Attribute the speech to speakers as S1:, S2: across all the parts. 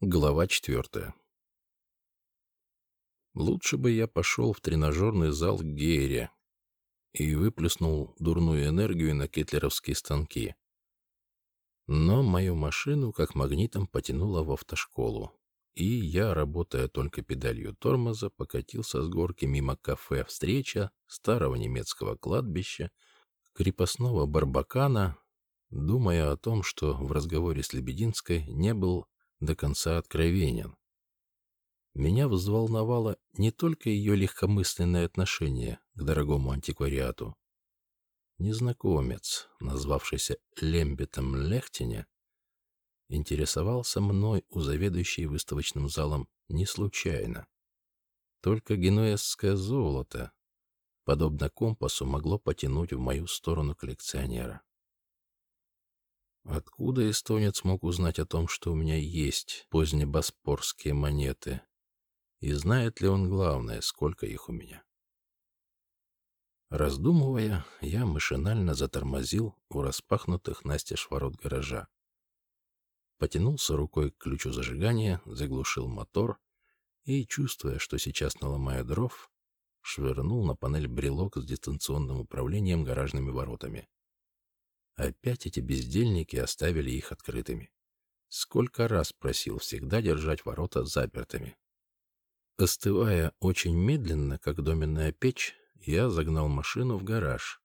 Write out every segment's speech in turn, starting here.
S1: Глава четвертая. Лучше бы я пошел в тренажерный зал Гейре и выплеснул дурную энергию на кетлеровские станки. Но мою машину как магнитом потянуло в автошколу, и я, работая только педалью тормоза, покатился с горки мимо кафе «Встреча», старого немецкого кладбища, крепостного Барбакана, думая о том, что в разговоре с Лебединской не был до конца откровенен. Меня взволновало не только ее легкомысленное отношение к дорогому антиквариату. Незнакомец, назвавшийся Лембетом Лехтине, интересовался мной у заведующей выставочным залом не случайно. Только генуэзское золото, подобно компасу, могло потянуть в мою сторону коллекционера. Откуда эстонец мог узнать о том, что у меня есть позднебоспорские монеты? И знает ли он главное, сколько их у меня? Раздумывая, я машинально затормозил у распахнутых настежь ворот гаража. Потянулся рукой к ключу зажигания, заглушил мотор и, чувствуя, что сейчас наломаю дров, швырнул на панель брелок с дистанционным управлением гаражными воротами. Опять эти бездельники оставили их открытыми. Сколько раз просил всегда держать ворота запертыми. Остывая очень медленно, как доменная печь, я загнал машину в гараж.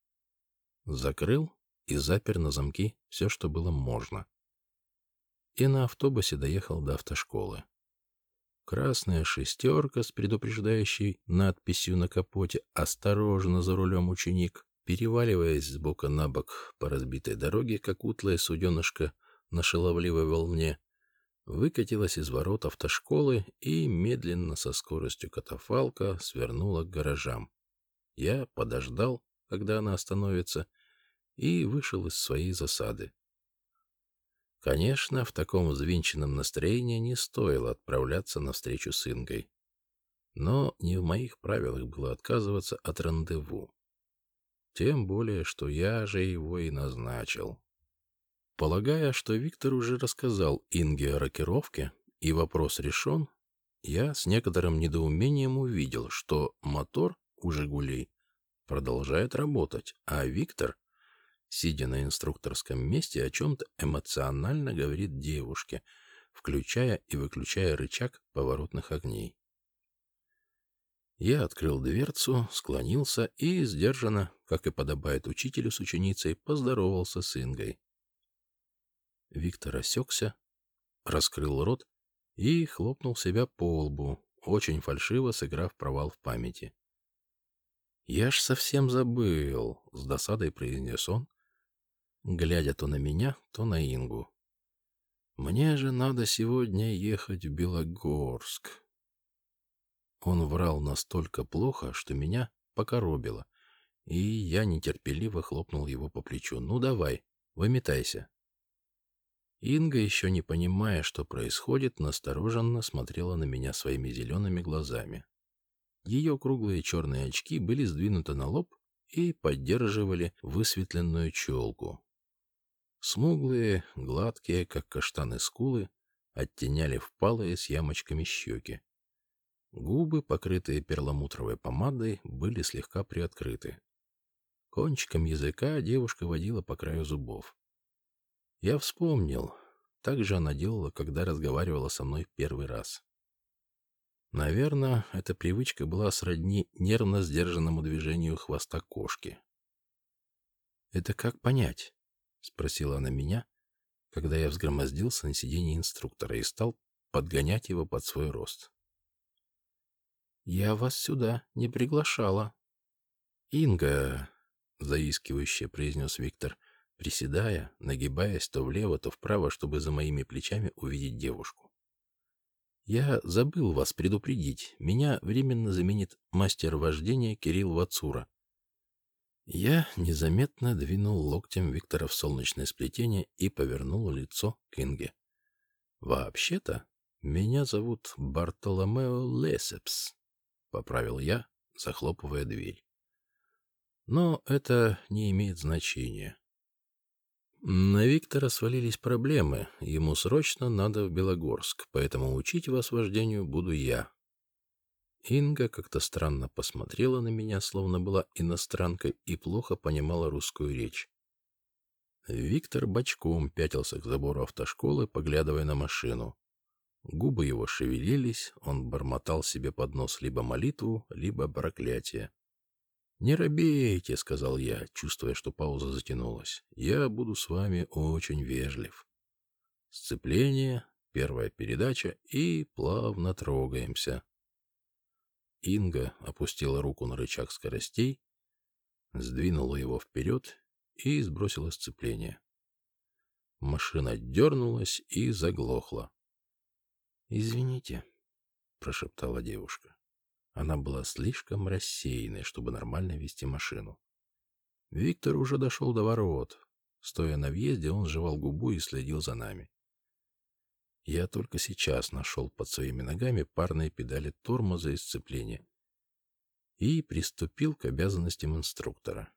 S1: Закрыл и запер на замки все, что было можно. И на автобусе доехал до автошколы. Красная шестерка с предупреждающей надписью на капоте «Осторожно за рулем, ученик» Переваливаясь с бока на бок по разбитой дороге, как утлая суденышко на шаловливой волне, выкатилась из ворот автошколы и медленно со скоростью катафалка свернула к гаражам. Я подождал, когда она остановится, и вышел из своей засады. Конечно, в таком взвинченном настроении не стоило отправляться на встречу с Ингой. Но не в моих правилах было отказываться от рандеву. Тем более, что я же его и назначил. Полагая, что Виктор уже рассказал Инге о рокировке, и вопрос решен, я с некоторым недоумением увидел, что мотор у «Жигулей» продолжает работать, а Виктор, сидя на инструкторском месте, о чем-то эмоционально говорит девушке, включая и выключая рычаг поворотных огней. Я открыл дверцу, склонился и, сдержанно, как и подобает учителю с ученицей, поздоровался с Ингой. Виктор осекся, раскрыл рот и хлопнул себя по лбу, очень фальшиво сыграв провал в памяти. «Я ж совсем забыл», — с досадой произнес он, глядя то на меня, то на Ингу. «Мне же надо сегодня ехать в Белогорск». Он врал настолько плохо, что меня покоробило, и я нетерпеливо хлопнул его по плечу. «Ну давай, выметайся». Инга, еще не понимая, что происходит, настороженно смотрела на меня своими зелеными глазами. Ее круглые черные очки были сдвинуты на лоб и поддерживали высветленную челку. Смуглые, гладкие, как каштаны скулы, оттеняли впалые с ямочками щеки. Губы, покрытые перламутровой помадой, были слегка приоткрыты. Кончиком языка девушка водила по краю зубов. Я вспомнил. Так же она делала, когда разговаривала со мной первый раз. Наверное, эта привычка была сродни нервно сдержанному движению хвоста кошки. «Это как понять?» — спросила она меня, когда я взгромоздился на сиденье инструктора и стал подгонять его под свой рост. «Я вас сюда не приглашала». «Инга», — заискивающе произнес Виктор, приседая, нагибаясь то влево, то вправо, чтобы за моими плечами увидеть девушку. «Я забыл вас предупредить. Меня временно заменит мастер вождения Кирилл Вацура». Я незаметно двинул локтем Виктора в солнечное сплетение и повернул лицо к Инге. «Вообще-то, меня зовут Бартоломео Лесепс поправил я, захлопывая дверь. Но это не имеет значения. На Виктора свалились проблемы. Ему срочно надо в Белогорск, поэтому учить вас вождению буду я. Инга как-то странно посмотрела на меня, словно была иностранкой и плохо понимала русскую речь. Виктор бочком пятился к забору автошколы, поглядывая на машину. Губы его шевелились, он бормотал себе под нос либо молитву, либо проклятие. «Не робейте», — сказал я, чувствуя, что пауза затянулась. «Я буду с вами очень вежлив». Сцепление, первая передача и плавно трогаемся. Инга опустила руку на рычаг скоростей, сдвинула его вперед и сбросила сцепление. Машина дернулась и заглохла. «Извините», — прошептала девушка. Она была слишком рассеянной, чтобы нормально вести машину. Виктор уже дошел до ворот. Стоя на въезде, он жевал губу и следил за нами. Я только сейчас нашел под своими ногами парные педали тормоза и сцепления и приступил к обязанностям инструктора.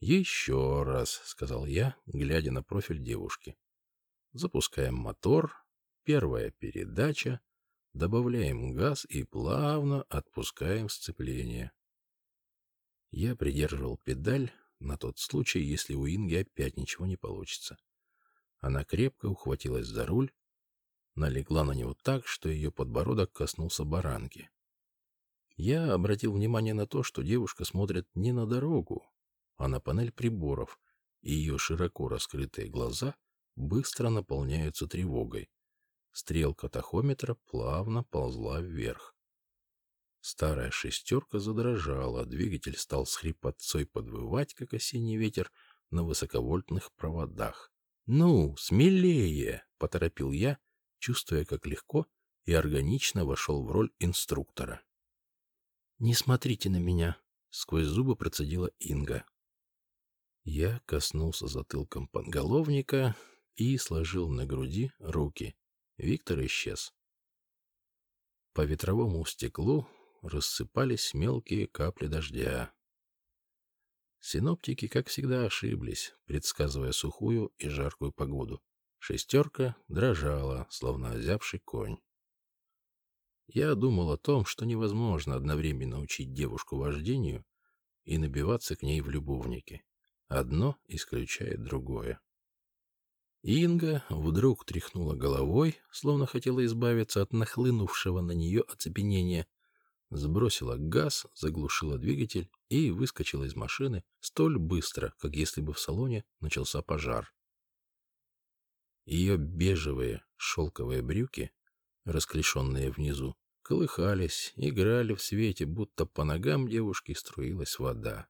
S1: «Еще раз», — сказал я, глядя на профиль девушки. «Запускаем мотор, первая передача, добавляем газ и плавно отпускаем сцепление. Я придерживал педаль на тот случай, если у Инги опять ничего не получится. Она крепко ухватилась за руль, налегла на него так, что ее подбородок коснулся баранки. Я обратил внимание на то, что девушка смотрит не на дорогу, а на панель приборов, и ее широко раскрытые глаза быстро наполняются тревогой. Стрелка тахометра плавно ползла вверх. Старая шестерка задрожала, двигатель стал с хрипотцой подвывать, как осенний ветер на высоковольтных проводах. «Ну, смелее!» — поторопил я, чувствуя, как легко и органично вошел в роль инструктора. «Не смотрите на меня!» — сквозь зубы процедила Инга. Я коснулся затылком подголовника и сложил на груди руки. Виктор исчез. По ветровому стеклу рассыпались мелкие капли дождя. Синоптики, как всегда, ошиблись, предсказывая сухую и жаркую погоду. Шестерка дрожала, словно озябший конь. Я думал о том, что невозможно одновременно учить девушку вождению и набиваться к ней в любовники. Одно исключает другое. Инга вдруг тряхнула головой, словно хотела избавиться от нахлынувшего на нее оцепенения, сбросила газ, заглушила двигатель и выскочила из машины столь быстро, как если бы в салоне начался пожар. Ее бежевые шелковые брюки, расклешенные внизу, колыхались, играли в свете, будто по ногам девушки струилась вода.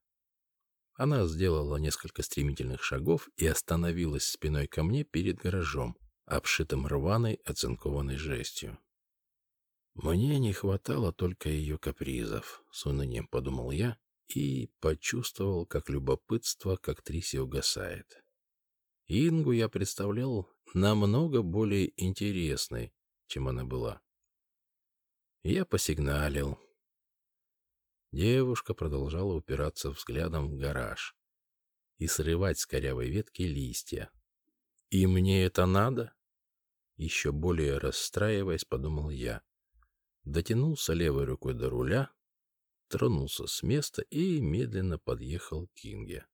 S1: Она сделала несколько стремительных шагов и остановилась спиной ко мне перед гаражом, обшитым рваной оцинкованной жестью. Мне не хватало только ее капризов, с унынием подумал я и почувствовал, как любопытство к актрисе угасает. Ингу я представлял намного более интересной, чем она была. Я посигналил, Девушка продолжала упираться взглядом в гараж и срывать с корявой ветки листья. «И мне это надо?» Еще более расстраиваясь, подумал я. Дотянулся левой рукой до руля, тронулся с места и медленно подъехал к Кинге.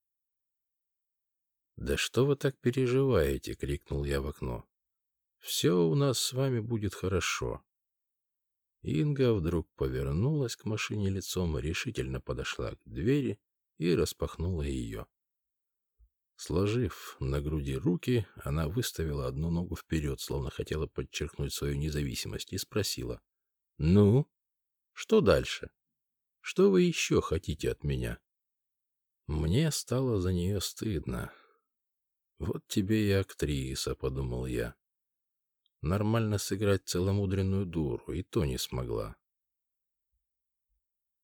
S1: «Да что вы так переживаете?» — крикнул я в окно. «Все у нас с вами будет хорошо. Инга вдруг повернулась к машине лицом, решительно подошла к двери и распахнула ее. Сложив на груди руки, она выставила одну ногу вперед, словно хотела подчеркнуть свою независимость, и спросила. «Ну, что дальше? Что вы еще хотите от меня?» Мне стало за нее стыдно. «Вот тебе и актриса», — подумал я. Нормально сыграть целомудренную дуру, и то не смогла.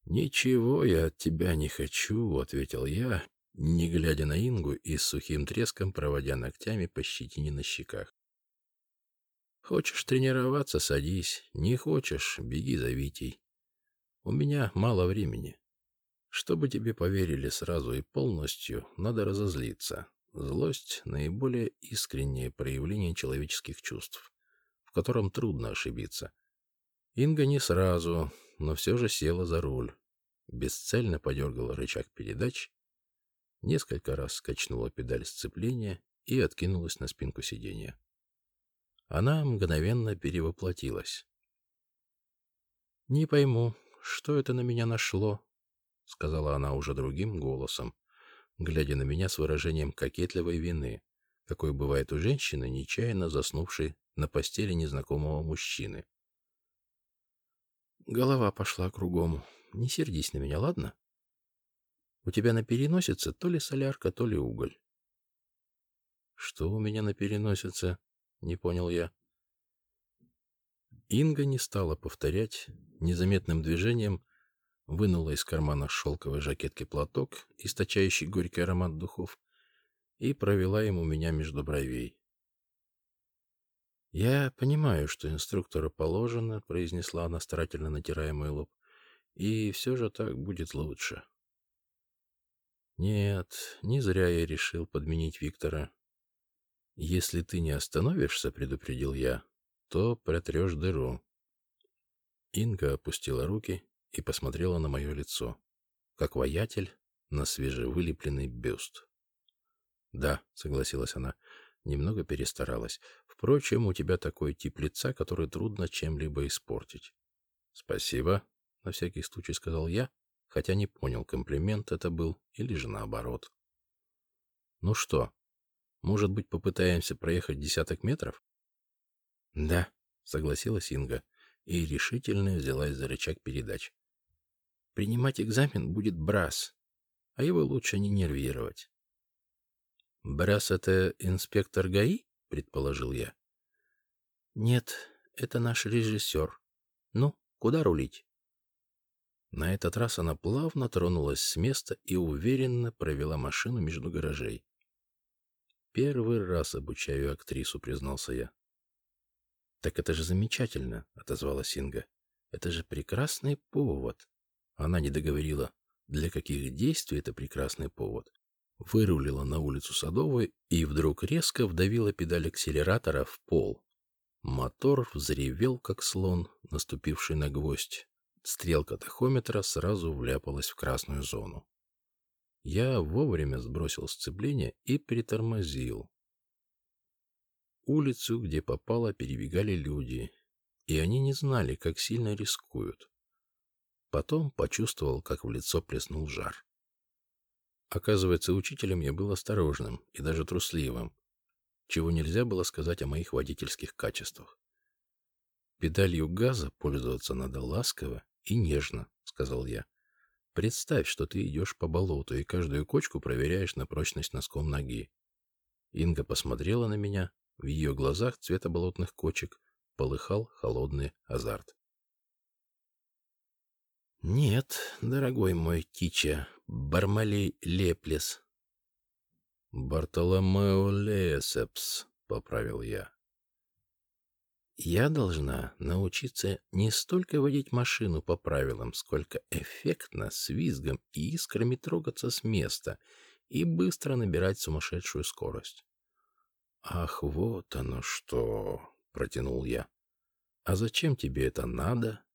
S1: «Ничего я от тебя не хочу», — ответил я, не глядя на Ингу и с сухим треском проводя ногтями по щетине на щеках. «Хочешь тренироваться — садись. Не хочешь — беги за Витей. У меня мало времени. Чтобы тебе поверили сразу и полностью, надо разозлиться. Злость — наиболее искреннее проявление человеческих чувств, котором трудно ошибиться. Инга не сразу, но все же села за руль, бесцельно подергала рычаг передач, несколько раз скачнула педаль сцепления и откинулась на спинку сиденья. Она мгновенно перевоплотилась. «Не пойму, что это на меня нашло?» — сказала она уже другим голосом, глядя на меня с выражением кокетливой вины, какой бывает у женщины, нечаянно заснувшей на постели незнакомого мужчины. Голова пошла кругом. Не сердись на меня, ладно? У тебя на переносице то ли солярка, то ли уголь. Что у меня на переносице? Не понял я. Инга не стала повторять, незаметным движением вынула из кармана шелковой жакетки платок, источающий горький аромат духов, и провела ему меня между бровей. «Я понимаю, что инструктору положено», — произнесла она, старательно натирая мой лоб, — «и все же так будет лучше». «Нет, не зря я решил подменить Виктора. Если ты не остановишься, — предупредил я, — то протрешь дыру». Инга опустила руки и посмотрела на мое лицо, как воятель на свежевылепленный бюст. «Да», — согласилась она, — немного перестаралась. «Впрочем, у тебя такой тип лица, который трудно чем-либо испортить». «Спасибо», — на всякий случай сказал я, хотя не понял, комплимент это был или же наоборот. «Ну что, может быть, попытаемся проехать десяток метров?» «Да», — согласилась Инга и решительно взялась за рычаг передач. Принимать экзамен будет Брас, а его лучше не нервировать. «Брас — это инспектор ГАИ?» — предположил я. «Нет, это наш режиссер. Ну, куда рулить?» На этот раз она плавно тронулась с места и уверенно провела машину между гаражей. «Первый раз обучаю актрису», — признался я. «Так это же замечательно», — отозвалась Инга. «Это же прекрасный повод. Она не договорила, для каких действий это прекрасный повод. Вырулила на улицу Садовую и вдруг резко вдавила педаль акселератора в пол. Мотор взревел, как слон, наступивший на гвоздь. Стрелка тахометра сразу вляпалась в красную зону. Я вовремя сбросил сцепление и притормозил. Улицу, где попало, перебегали люди, и они не знали, как сильно рискуют. Потом почувствовал, как в лицо плеснул жар. Оказывается, учителем я был осторожным и даже трусливым, чего нельзя было сказать о моих водительских качествах. «Педалью газа пользоваться надо ласково и нежно», — сказал я. «Представь, что ты идешь по болоту и каждую кочку проверяешь на прочность носком ноги». Инга посмотрела на меня, в ее глазах цвета болотных кочек полыхал холодный азарт. «Нет, дорогой мой Тича, Бармалей Леплес». «Бартоломео Лесепс», — поправил я. «Я должна научиться не столько водить машину по правилам, сколько эффектно, с визгом и искрами трогаться с места и быстро набирать сумасшедшую скорость». «Ах, вот оно что!» — протянул я. «А зачем тебе это надо?»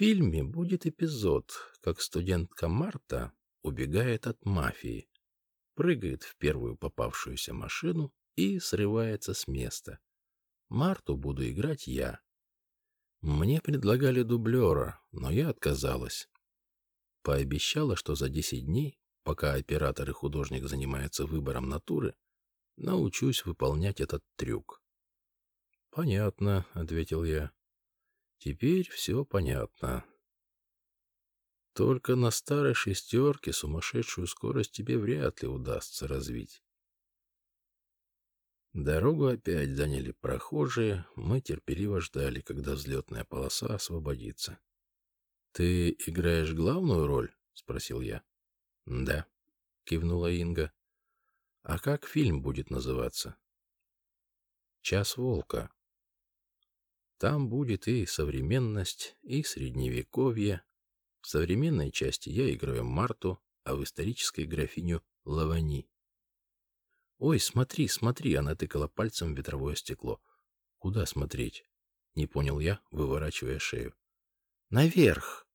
S1: Фильме будет эпизод, как студентка Марта убегает от мафии, прыгает в первую попавшуюся машину и срывается с места. Марту буду играть я. Мне предлагали дублера, но я отказалась. Пообещала, что за 10 дней, пока оператор и художник занимаются выбором натуры, научусь выполнять этот трюк. «Понятно», — ответил я. Теперь все понятно. Только на старой шестерке сумасшедшую скорость тебе вряд ли удастся развить. Дорогу опять заняли прохожие, мы терпеливо ждали, когда взлетная полоса освободится. — Ты играешь главную роль? — спросил я. — Да, — кивнула Инга. — А как фильм будет называться? — «Час волка», там будет и современность, и средневековье. В современной части я играю Марту, а в исторической графиню Лавани. «Ой, смотри, смотри!» Она тыкала пальцем в ветровое стекло. «Куда смотреть?» Не понял я, выворачивая шею. «Наверх!»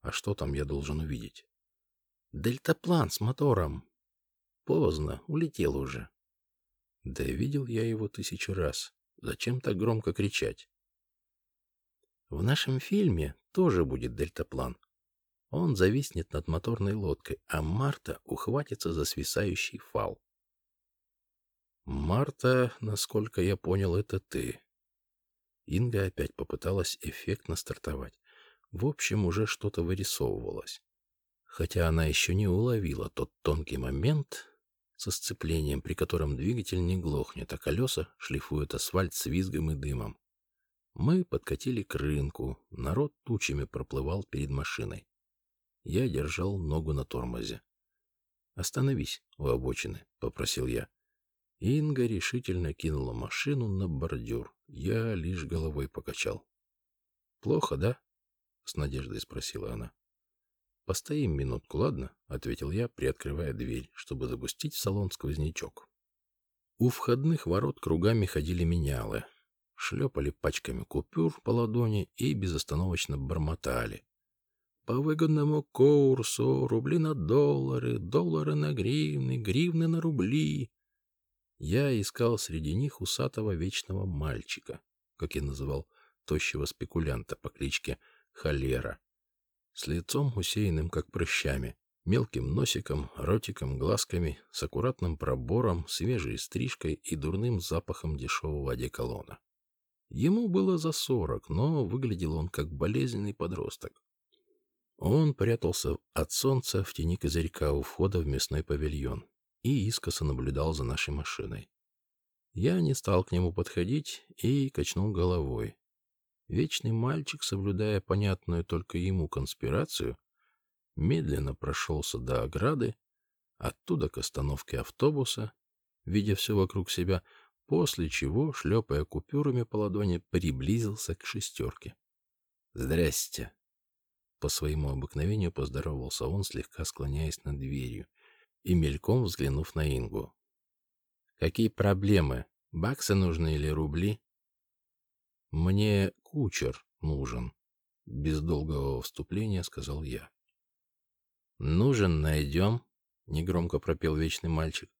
S1: «А что там я должен увидеть?» «Дельтаплан с мотором!» «Поздно, улетел уже». Да видел я его тысячу раз. Зачем так громко кричать? В нашем фильме тоже будет дельтаплан. Он зависнет над моторной лодкой, а Марта ухватится за свисающий фал. Марта, насколько я понял, это ты. Инга опять попыталась эффектно стартовать. В общем, уже что-то вырисовывалось. Хотя она еще не уловила тот тонкий момент со сцеплением, при котором двигатель не глохнет, а колеса шлифуют асфальт с визгом и дымом. Мы подкатили к рынку, народ тучами проплывал перед машиной. Я держал ногу на тормозе. «Остановись у обочины», — попросил я. Инга решительно кинула машину на бордюр. Я лишь головой покачал. «Плохо, да?» — с надеждой спросила она. «Постоим минутку, ладно?» — ответил я, приоткрывая дверь, чтобы запустить в салон сквознячок. У входных ворот кругами ходили менялы, шлепали пачками купюр по ладони и безостановочно бормотали. «По выгодному курсу, рубли на доллары, доллары на гривны, гривны на рубли». Я искал среди них усатого вечного мальчика, как я называл тощего спекулянта по кличке Холера, с лицом усеянным, как прыщами, мелким носиком, ротиком, глазками, с аккуратным пробором, свежей стрижкой и дурным запахом дешевого одеколона. Ему было за сорок, но выглядел он как болезненный подросток. Он прятался от солнца в тени козырька у входа в мясной павильон и искоса наблюдал за нашей машиной. Я не стал к нему подходить и качнул головой. Вечный мальчик, соблюдая понятную только ему конспирацию, медленно прошелся до ограды, оттуда к остановке автобуса, видя все вокруг себя, после чего, шлепая купюрами по ладони, приблизился к шестерке. «Здрасте!» По своему обыкновению поздоровался он, слегка склоняясь над дверью, и мельком взглянув на Ингу. «Какие проблемы? Баксы нужны или рубли?» «Мне кучер нужен», — без долгого вступления сказал я. «Нужен, найдем», — негромко пропел вечный мальчик.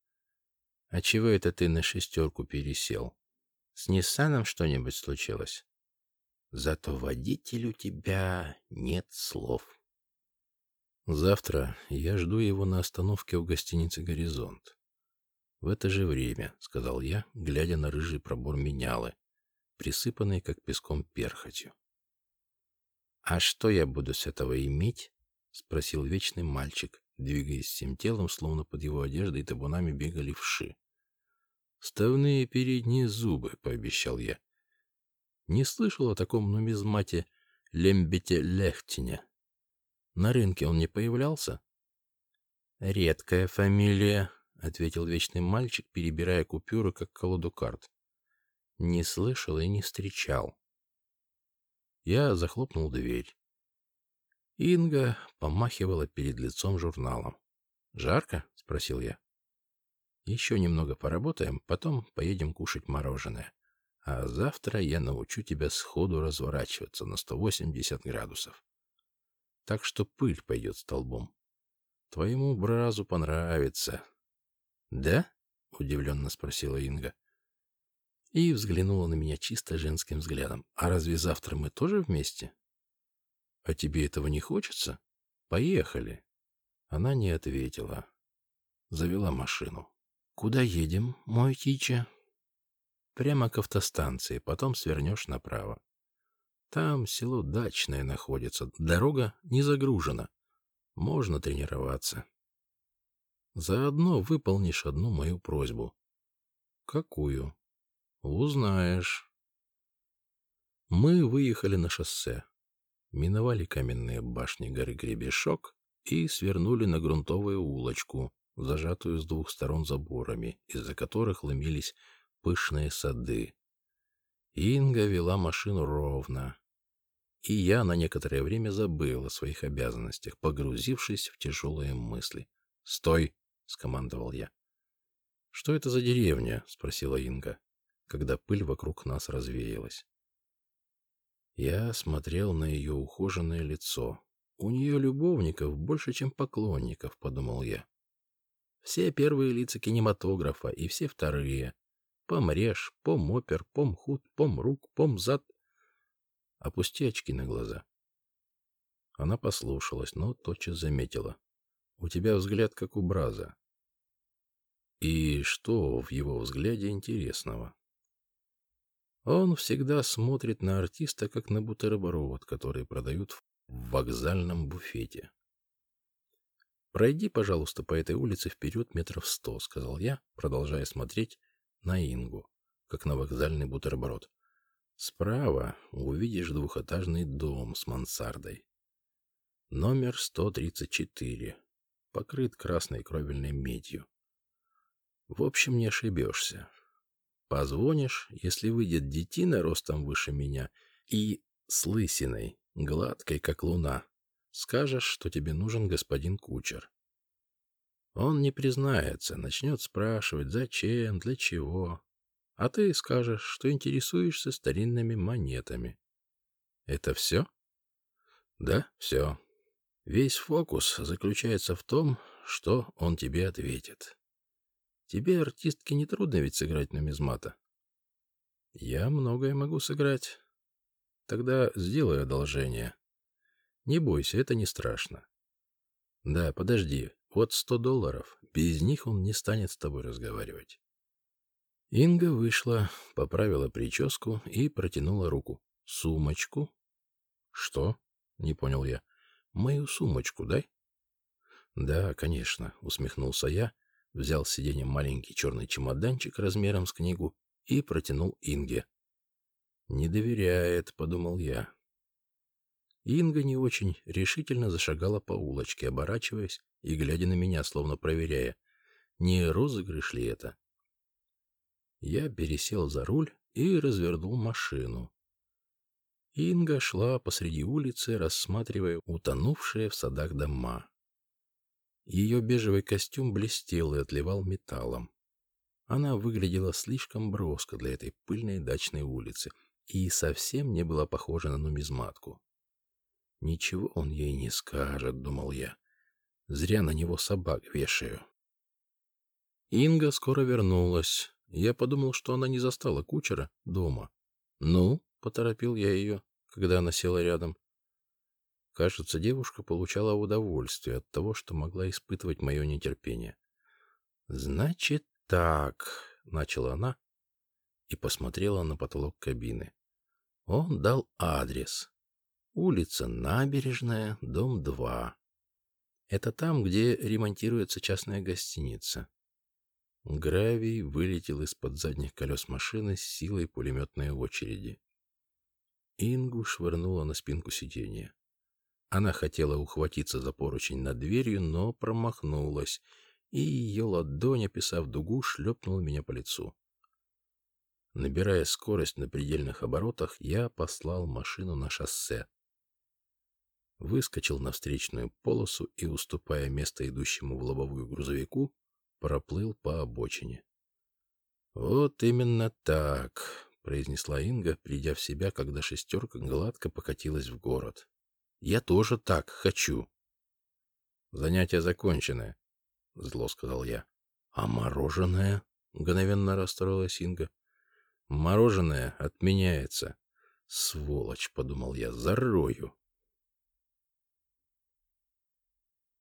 S1: «А чего это ты на шестерку пересел? С Ниссаном что-нибудь случилось?» «Зато водитель у тебя нет слов». Завтра я жду его на остановке у гостиницы «Горизонт». В это же время, — сказал я, глядя на рыжий пробор менялы, присыпанный как песком перхотью. «А что я буду с этого иметь?» — спросил вечный мальчик, двигаясь всем телом, словно под его одеждой табунами бегали вши. «Ставные передние зубы», — пообещал я. Не слышал о таком нумизмате Лембете Лехтине. На рынке он не появлялся? Редкая фамилия, ответил вечный мальчик, перебирая купюры, как колоду карт. Не слышал и не встречал. Я захлопнул дверь. Инга помахивала перед лицом журналом. «Жарко?» — спросил я. «Еще немного поработаем, потом поедем кушать мороженое. А завтра я научу тебя сходу разворачиваться на 180 градусов так что пыль пойдет столбом. Твоему бразу понравится. — Да? — удивленно спросила Инга. И взглянула на меня чисто женским взглядом. — А разве завтра мы тоже вместе? — А тебе этого не хочется? Поехали. Она не ответила. Завела машину. — Куда едем, мой Тича? — Прямо к автостанции, потом свернешь направо. Там село Дачное находится, дорога не загружена. Можно тренироваться. Заодно выполнишь одну мою просьбу. Какую? Узнаешь. Мы выехали на шоссе, миновали каменные башни горы Гребешок и свернули на грунтовую улочку, зажатую с двух сторон заборами, из-за которых ломились пышные сады. Инга вела машину ровно, и я на некоторое время забыл о своих обязанностях, погрузившись в тяжелые мысли. «Стой!» — скомандовал я. «Что это за деревня?» — спросила Инга, когда пыль вокруг нас развеялась. Я смотрел на ее ухоженное лицо. У нее любовников больше, чем поклонников, подумал я. Все первые лица кинематографа и все вторые. Помрежь, помопер, помхуд, помрук, помзад. Опусти очки на глаза. Она послушалась, но тотчас заметила. У тебя взгляд, как у Браза. И что в его взгляде интересного? Он всегда смотрит на артиста, как на бутерброд, который продают в вокзальном буфете. «Пройди, пожалуйста, по этой улице вперед метров сто», — сказал я, продолжая смотреть на Ингу, как на вокзальный бутерброд. «Справа увидишь двухэтажный дом с мансардой. Номер 134, покрыт красной кровельной медью. В общем, не ошибешься. Позвонишь, если выйдет детина ростом выше меня и с лысиной, гладкой, как луна. Скажешь, что тебе нужен господин кучер. Он не признается, начнет спрашивать, зачем, для чего. А ты скажешь, что интересуешься старинными монетами. Это все? Да, все. Весь фокус заключается в том, что он тебе ответит. Тебе, артистке, не трудно ведь сыграть нумизмата. Я многое могу сыграть. Тогда сделай одолжение. Не бойся, это не страшно. Да, подожди, вот сто долларов. Без них он не станет с тобой разговаривать. Инга вышла, поправила прическу и протянула руку. Сумочку? Что? Не понял я. Мою сумочку дай. Да, конечно, усмехнулся я, взял с сиденья маленький черный чемоданчик размером с книгу и протянул Инге. «Не доверяет», — подумал я. Инга не очень решительно зашагала по улочке, оборачиваясь и глядя на меня, словно проверяя, не розыгрыш ли это. Я пересел за руль и развернул машину. Инга шла посреди улицы, рассматривая утонувшие в садах дома. Ее бежевый костюм блестел и отливал металлом. Она выглядела слишком броско для этой пыльной дачной улицы и совсем не была похожа на нумизматку. «Ничего он ей не скажет», — думал я. «Зря на него собак вешаю». Инга скоро вернулась. Я подумал, что она не застала кучера дома. «Ну?» — поторопил я ее, когда она села рядом. Кажется, девушка получала удовольствие от того, что могла испытывать мое нетерпение. «Значит так», — начала она и посмотрела на потолок кабины. Он дал адрес. Улица Набережная, дом 2. Это там, где ремонтируется частная гостиница. Гравий вылетел из-под задних колес машины с силой пулеметной очереди. Ингу швырнула на спинку сиденья. Она хотела ухватиться за поручень над дверью, но промахнулась, и ее ладонь, описав дугу, шлепнула меня по лицу. Набирая скорость на предельных оборотах, я послал машину на шоссе. Выскочил на встречную полосу и, уступая место идущему в лобовую грузовику, проплыл по обочине. «Вот именно так», — произнесла Инга, придя в себя, когда шестерка гладко покатилась в город. Я тоже так хочу. Занятие закончено, зло сказал я. А мороженое? Мгновенно расстроилась Инга. Мороженое отменяется. Сволочь, подумал я, зарою.